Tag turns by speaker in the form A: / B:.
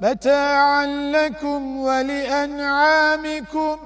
A: متاعا لكم ولأنعامكم